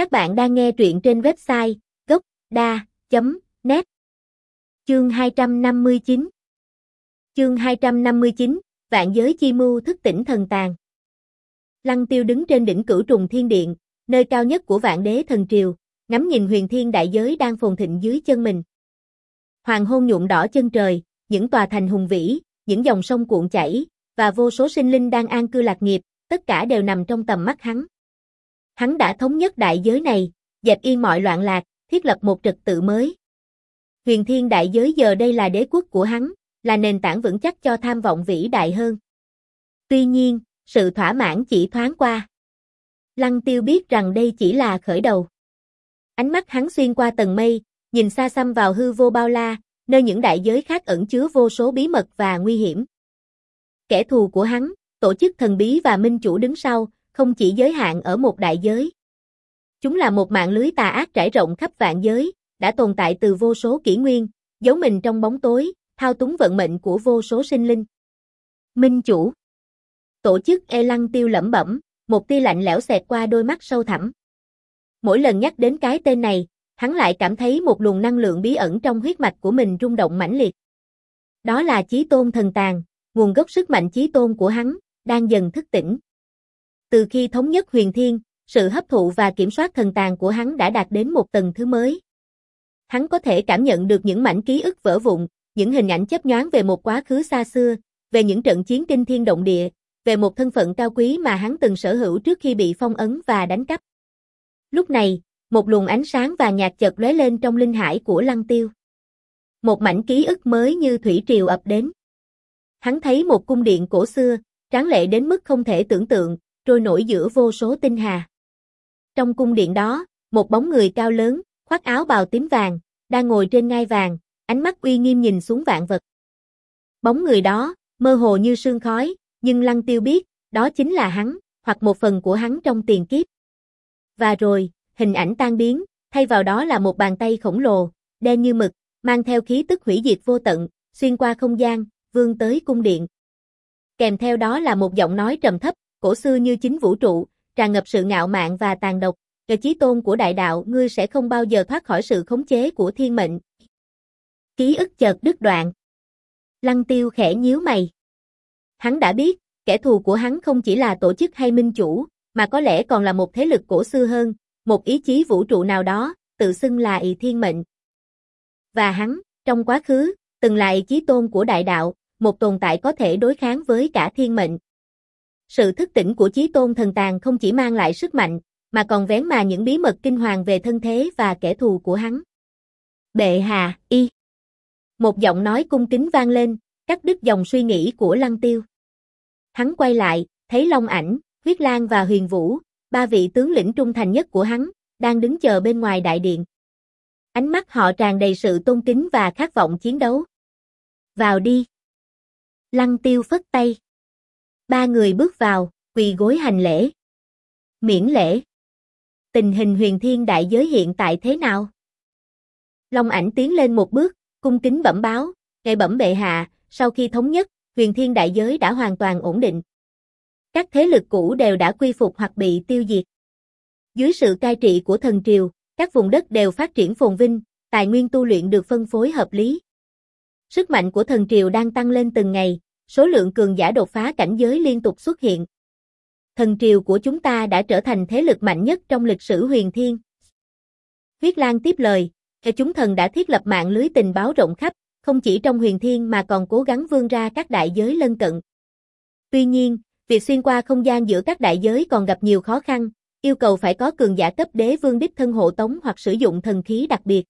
Các bạn đang nghe truyện trên website gốc.da.net Chương 259 Chương 259, Vạn giới chi mưu thức tỉnh thần tàng Lăng tiêu đứng trên đỉnh cửu trùng thiên điện, nơi cao nhất của vạn đế thần triều, ngắm nhìn huyền thiên đại giới đang phồn thịnh dưới chân mình. Hoàng hôn nhuộm đỏ chân trời, những tòa thành hùng vĩ, những dòng sông cuộn chảy, và vô số sinh linh đang an cư lạc nghiệp, tất cả đều nằm trong tầm mắt hắn. Hắn đã thống nhất đại giới này, dẹp yên mọi loạn lạc, thiết lập một trật tự mới. Huyền thiên đại giới giờ đây là đế quốc của hắn, là nền tảng vững chắc cho tham vọng vĩ đại hơn. Tuy nhiên, sự thỏa mãn chỉ thoáng qua. Lăng tiêu biết rằng đây chỉ là khởi đầu. Ánh mắt hắn xuyên qua tầng mây, nhìn xa xăm vào hư vô bao la, nơi những đại giới khác ẩn chứa vô số bí mật và nguy hiểm. Kẻ thù của hắn, tổ chức thần bí và minh chủ đứng sau, không chỉ giới hạn ở một đại giới. Chúng là một mạng lưới tà ác trải rộng khắp vạn giới, đã tồn tại từ vô số kỷ nguyên, giấu mình trong bóng tối, thao túng vận mệnh của vô số sinh linh. Minh chủ Tổ chức E Lăng tiêu lẩm bẩm, một tia lạnh lẽo xẹt qua đôi mắt sâu thẳm. Mỗi lần nhắc đến cái tên này, hắn lại cảm thấy một luồng năng lượng bí ẩn trong huyết mạch của mình rung động mãnh liệt. Đó là chí tôn thần tàng, nguồn gốc sức mạnh chí tôn của hắn, đang dần thức tỉnh. Từ khi thống nhất huyền thiên, sự hấp thụ và kiểm soát thần tàng của hắn đã đạt đến một tầng thứ mới. Hắn có thể cảm nhận được những mảnh ký ức vỡ vụn, những hình ảnh chấp nhoáng về một quá khứ xa xưa, về những trận chiến kinh thiên động địa, về một thân phận cao quý mà hắn từng sở hữu trước khi bị phong ấn và đánh cắp. Lúc này, một luồng ánh sáng và nhạt chợt lóe lên trong linh hải của Lăng Tiêu. Một mảnh ký ức mới như thủy triều ập đến. Hắn thấy một cung điện cổ xưa, tráng lệ đến mức không thể tưởng tượng, trôi nổi giữa vô số tinh hà. Trong cung điện đó, một bóng người cao lớn, khoác áo bào tím vàng, đang ngồi trên ngai vàng, ánh mắt uy nghiêm nhìn xuống vạn vật. Bóng người đó, mơ hồ như sương khói, nhưng Lăng Tiêu biết, đó chính là hắn, hoặc một phần của hắn trong tiền kiếp. Và rồi, hình ảnh tan biến, thay vào đó là một bàn tay khổng lồ, đen như mực, mang theo khí tức hủy diệt vô tận, xuyên qua không gian, vươn tới cung điện. Kèm theo đó là một giọng nói trầm thấp, cổ xưa như chính vũ trụ, tràn ngập sự ngạo mạn và tàn độc, "Kẻ chí tôn của đại đạo, ngươi sẽ không bao giờ thoát khỏi sự khống chế của thiên mệnh." Ký ức chợt đứt đoạn. Lăng Tiêu khẽ nhíu mày. Hắn đã biết, kẻ thù của hắn không chỉ là tổ chức hay minh chủ, mà có lẽ còn là một thế lực cổ xưa hơn, một ý chí vũ trụ nào đó, tự xưng là ị thiên mệnh. Và hắn, trong quá khứ, từng là ý chí tôn của đại đạo, một tồn tại có thể đối kháng với cả thiên mệnh. Sự thức tỉnh của chí tôn thần tàng không chỉ mang lại sức mạnh, mà còn vén mà những bí mật kinh hoàng về thân thế và kẻ thù của hắn. Bệ hạ, y. Một giọng nói cung kính vang lên, cắt đứt dòng suy nghĩ của lăng tiêu. Hắn quay lại, thấy Long Ảnh, Huyết Lan và Huyền Vũ, ba vị tướng lĩnh trung thành nhất của hắn, đang đứng chờ bên ngoài đại điện. Ánh mắt họ tràn đầy sự tôn kính và khát vọng chiến đấu. Vào đi. Lăng tiêu phất tay. Ba người bước vào, quỳ gối hành lễ. Miễn lễ. Tình hình huyền thiên đại giới hiện tại thế nào? Long ảnh tiến lên một bước, cung kính bẩm báo, ngày bẩm bệ hạ, sau khi thống nhất, huyền thiên đại giới đã hoàn toàn ổn định. Các thế lực cũ đều đã quy phục hoặc bị tiêu diệt. Dưới sự cai trị của thần triều, các vùng đất đều phát triển phồn vinh, tài nguyên tu luyện được phân phối hợp lý. Sức mạnh của thần triều đang tăng lên từng ngày, số lượng cường giả đột phá cảnh giới liên tục xuất hiện. Thần triều của chúng ta đã trở thành thế lực mạnh nhất trong lịch sử huyền thiên. Huyết Lan tiếp lời, chúng thần đã thiết lập mạng lưới tình báo rộng khắp, không chỉ trong huyền thiên mà còn cố gắng vươn ra các đại giới lân cận. Tuy nhiên, việc xuyên qua không gian giữa các đại giới còn gặp nhiều khó khăn, yêu cầu phải có cường giả cấp đế vương đích thân hộ tống hoặc sử dụng thần khí đặc biệt.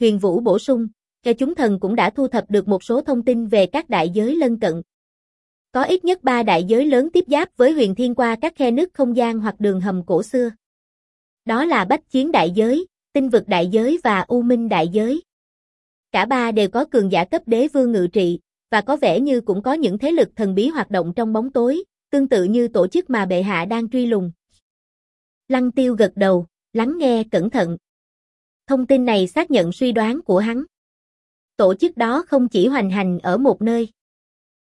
Huyền Vũ bổ sung, cho chúng thần cũng đã thu thập được một số thông tin về các đại giới lân cận. Có ít nhất ba đại giới lớn tiếp giáp với huyền thiên qua các khe nước không gian hoặc đường hầm cổ xưa. Đó là Bách Chiến Đại Giới, Tinh Vực Đại Giới và U Minh Đại Giới. Cả ba đều có cường giả cấp đế vương ngự trị, và có vẻ như cũng có những thế lực thần bí hoạt động trong bóng tối, tương tự như tổ chức mà bệ hạ đang truy lùng. Lăng tiêu gật đầu, lắng nghe cẩn thận. Thông tin này xác nhận suy đoán của hắn. Tổ chức đó không chỉ hoành hành ở một nơi.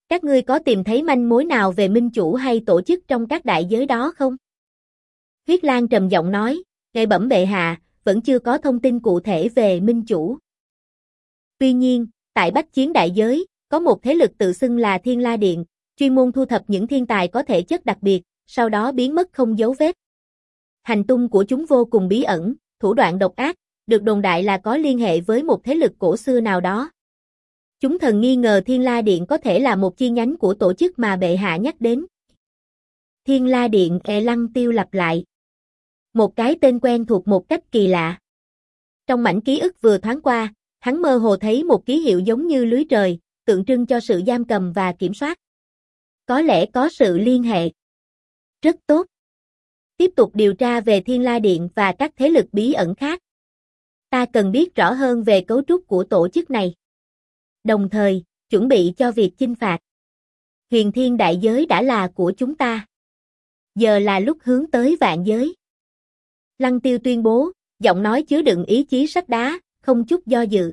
Các ngươi có tìm thấy manh mối nào về minh chủ hay tổ chức trong các đại giới đó không? Huyết Lan trầm giọng nói, Ngài bẩm bệ hạ, vẫn chưa có thông tin cụ thể về minh chủ. Tuy nhiên, tại Bách Chiến Đại Giới, có một thế lực tự xưng là Thiên La Điện, chuyên môn thu thập những thiên tài có thể chất đặc biệt, sau đó biến mất không dấu vết. Hành tung của chúng vô cùng bí ẩn, thủ đoạn độc ác, được đồn đại là có liên hệ với một thế lực cổ xưa nào đó. Chúng thần nghi ngờ Thiên La Điện có thể là một chi nhánh của tổ chức mà bệ hạ nhắc đến. Thiên La Điện e lăng tiêu lặp lại. Một cái tên quen thuộc một cách kỳ lạ. Trong mảnh ký ức vừa thoáng qua, hắn mơ hồ thấy một ký hiệu giống như lưới trời, tượng trưng cho sự giam cầm và kiểm soát. Có lẽ có sự liên hệ. Rất tốt. Tiếp tục điều tra về Thiên La Điện và các thế lực bí ẩn khác. Ta cần biết rõ hơn về cấu trúc của tổ chức này. Đồng thời, chuẩn bị cho việc chinh phạt. Huyền Thiên Đại Giới đã là của chúng ta. Giờ là lúc hướng tới vạn giới. Lăng Tiêu tuyên bố, giọng nói chứa đựng ý chí sắt đá, không chút do dự.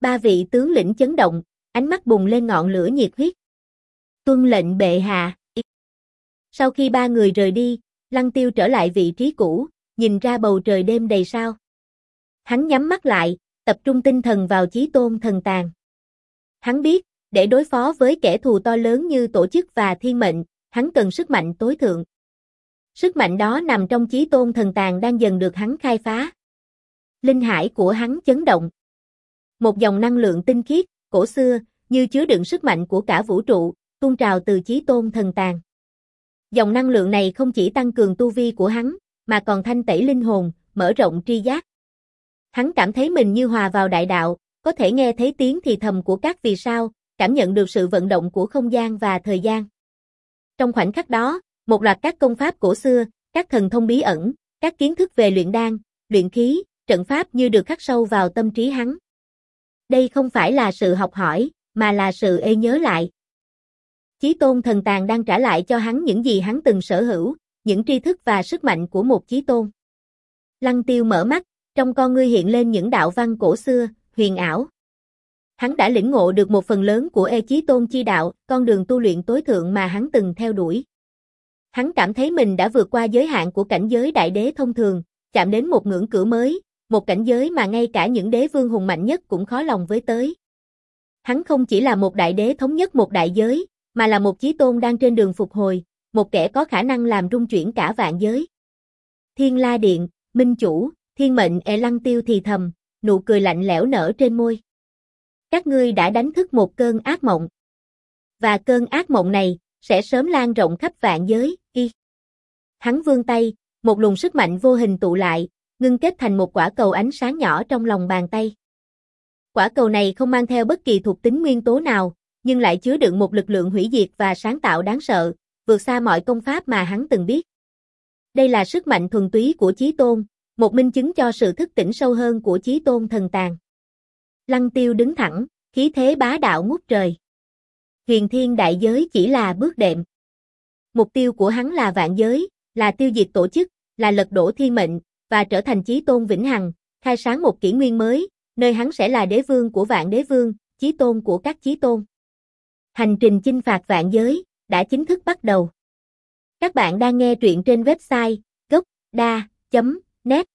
Ba vị tướng lĩnh chấn động, ánh mắt bùng lên ngọn lửa nhiệt huyết. Tuân lệnh bệ hạ. Sau khi ba người rời đi, Lăng Tiêu trở lại vị trí cũ, nhìn ra bầu trời đêm đầy sao. Hắn nhắm mắt lại, tập trung tinh thần vào chí tôn thần tàn. Hắn biết, để đối phó với kẻ thù to lớn như tổ chức và thiên mệnh, hắn cần sức mạnh tối thượng. Sức mạnh đó nằm trong chí tôn thần tàn đang dần được hắn khai phá. Linh hải của hắn chấn động. Một dòng năng lượng tinh khiết, cổ xưa, như chứa đựng sức mạnh của cả vũ trụ, tuôn trào từ chí tôn thần tàn. Dòng năng lượng này không chỉ tăng cường tu vi của hắn, mà còn thanh tẩy linh hồn, mở rộng tri giác. Hắn cảm thấy mình như hòa vào đại đạo, có thể nghe thấy tiếng thì thầm của các vì sao, cảm nhận được sự vận động của không gian và thời gian. Trong khoảnh khắc đó, một loạt các công pháp cổ xưa, các thần thông bí ẩn, các kiến thức về luyện đan, luyện khí, trận pháp như được khắc sâu vào tâm trí hắn. Đây không phải là sự học hỏi, mà là sự ê nhớ lại. Chí tôn thần tàng đang trả lại cho hắn những gì hắn từng sở hữu, những tri thức và sức mạnh của một chí tôn. Lăng tiêu mở mắt, trong con ngươi hiện lên những đạo văn cổ xưa, huyền ảo. Hắn đã lĩnh ngộ được một phần lớn của ê chí tôn chi đạo, con đường tu luyện tối thượng mà hắn từng theo đuổi. Hắn cảm thấy mình đã vượt qua giới hạn của cảnh giới đại đế thông thường, chạm đến một ngưỡng cửa mới, một cảnh giới mà ngay cả những đế vương hùng mạnh nhất cũng khó lòng với tới. Hắn không chỉ là một đại đế thống nhất một đại giới, mà là một chí tôn đang trên đường phục hồi, một kẻ có khả năng làm rung chuyển cả vạn giới. Thiên La Điện, Minh Chủ, Thiên Mệnh e lăng tiêu thì thầm, nụ cười lạnh lẽo nở trên môi. Các ngươi đã đánh thức một cơn ác mộng. Và cơn ác mộng này, sẽ sớm lan rộng khắp vạn giới, y. Hắn vươn tay, một luồng sức mạnh vô hình tụ lại, ngưng kết thành một quả cầu ánh sáng nhỏ trong lòng bàn tay. Quả cầu này không mang theo bất kỳ thuộc tính nguyên tố nào, nhưng lại chứa đựng một lực lượng hủy diệt và sáng tạo đáng sợ, vượt xa mọi công pháp mà hắn từng biết. Đây là sức mạnh thuần túy của Chí Tôn, một minh chứng cho sự thức tỉnh sâu hơn của Chí Tôn thần tàn. Lăng Tiêu đứng thẳng, khí thế bá đạo ngút trời. Huyền Thiên đại giới chỉ là bước đệm. Mục tiêu của hắn là vạn giới, là tiêu diệt tổ chức, là lật đổ thiên mệnh, và trở thành Chí Tôn vĩnh hằng, khai sáng một kỷ nguyên mới, nơi hắn sẽ là đế vương của vạn đế vương, Chí Tôn của các Chí Tôn. Hành trình chinh phạt vạn giới, đã chính thức bắt đầu. Các bạn đang nghe truyện trên website net